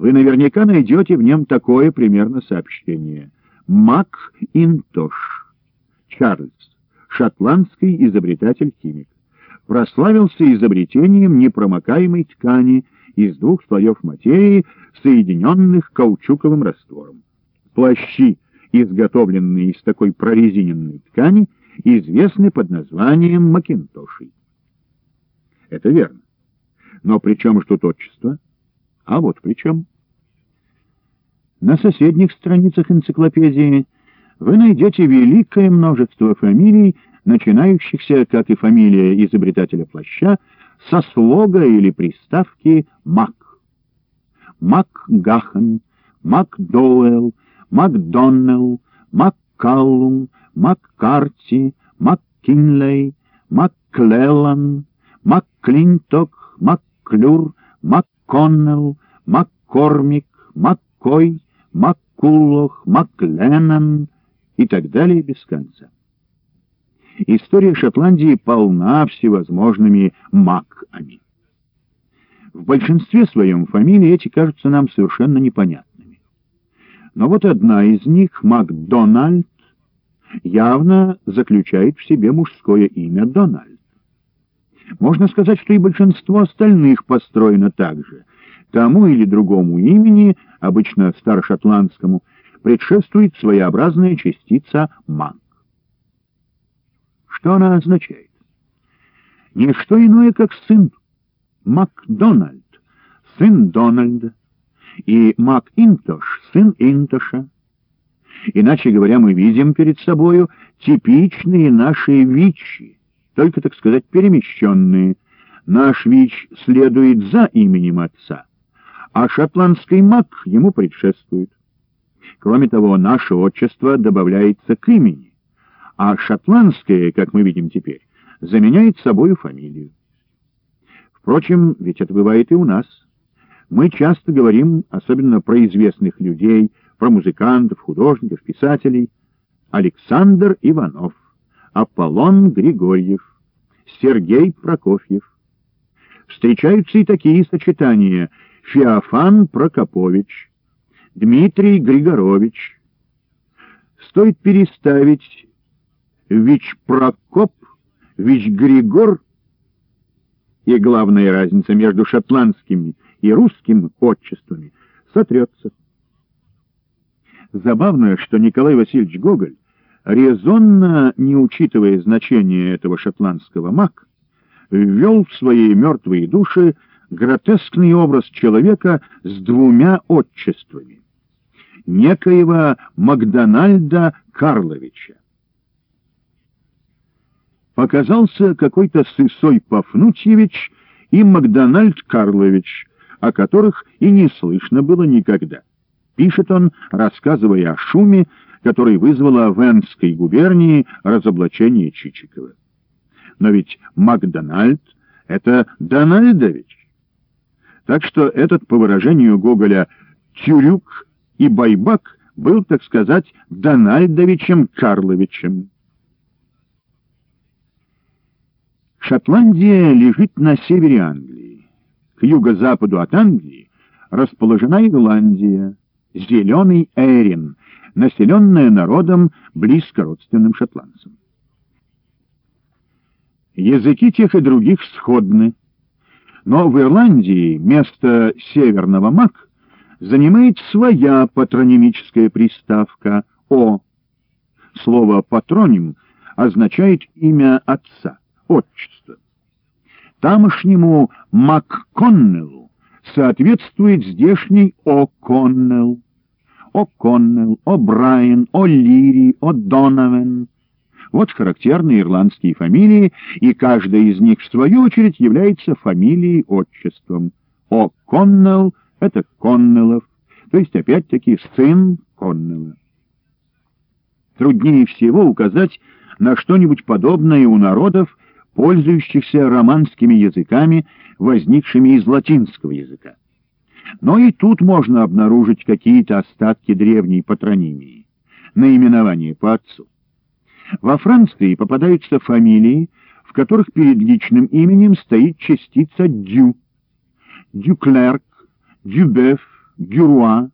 вы наверняка найдете в нем такое примерно сообщение. Мак Интош, Чарльз, шотландский изобретатель-химик, прославился изобретением непромокаемой ткани из двух слоев материи, соединенных каучуковым раствором. Плащи, изготовленные из такой прорезиненной ткани, известны под названием макинтошей. Это верно. Но при чем же тут отчество? А вот при чем. На соседних страницах энциклопедии вы найдете великое множество фамилий, начинающихся, как и фамилия изобретателя плаща, со слога или приставки «Мак». МакГахан, МакДоуэлл, МакДоннелл, МакКаллум, МакКарти, МакКинлей, МакКлеллан, МакКлинток, МакКлюр, МакКоннелл, МакКормик, МакКой, МакКуллох, МакЛеннон и так далее без конца. История Шотландии полна всевозможными маками. В большинстве своем фамилии эти кажутся нам совершенно непонятными. Но вот одна из них, Макдональд, явно заключает в себе мужское имя Дональд. Можно сказать, что и большинство остальных построено так же. Тому или другому имени, обычно старошотландскому, предшествует своеобразная частица «мак». Что она означает? Не что иное, как сын Макдональд, сын Дональда, и Макинтош, сын Интоша. Иначе говоря, мы видим перед собою типичные наши вичи, только, так сказать, перемещенные. Наш вич следует за именем отца, а шотландский мак ему предшествует. Кроме того, наше отчество добавляется к имени а шотландское, как мы видим теперь, заменяет собою фамилию. Впрочем, ведь это бывает и у нас. Мы часто говорим, особенно про известных людей, про музыкантов, художников, писателей. Александр Иванов, Аполлон Григорьев, Сергей Прокофьев. Встречаются и такие сочетания Феофан Прокопович, Дмитрий Григорович. Стоит переставить Вич Прокоп, Вич Григор, и главная разница между шотландскими и русскими отчествами сотрется. Забавно, что Николай Васильевич Гоголь, резонно не учитывая значение этого шотландского маг, ввел в своей мертвые души гротескный образ человека с двумя отчествами — некоего Макдональда Карловича показался какой-то Сысой Пафнутьевич и Макдональд Карлович, о которых и не слышно было никогда. Пишет он, рассказывая о шуме, который вызвало в Энской губернии разоблачение Чичикова. Но ведь Макдональд — это Дональдович. Так что этот, по выражению Гоголя, Тюрюк и Байбак был, так сказать, Дональдовичем Карловичем. Шотландия лежит на севере Англии. К юго-западу от Англии расположена Ирландия, зеленый Эрин, населенная народом, близко родственным шотландцам. Языки тех и других сходны, но в Ирландии место северного мак занимает своя патронимическая приставка «о». Слово «патроним» означает имя отца отчество. Тамошнему МакКоннеллу соответствует здешний О'Коннелл. О'Коннелл, О'Брайен, О'Лири, О'Доновен. Вот характерные ирландские фамилии, и каждая из них, в свою очередь, является фамилией-отчеством. О'Коннелл — это Коннеллов, то есть, опять-таки, сын Коннелла. Труднее всего указать на что-нибудь подобное у народов, пользующихся романскими языками, возникшими из латинского языка. Но и тут можно обнаружить какие-то остатки древней патронимии, наименование по отцу. Во Франции попадаются фамилии, в которых перед личным именем стоит частица «дю». Дюклерк, Дюбеф, Дюруа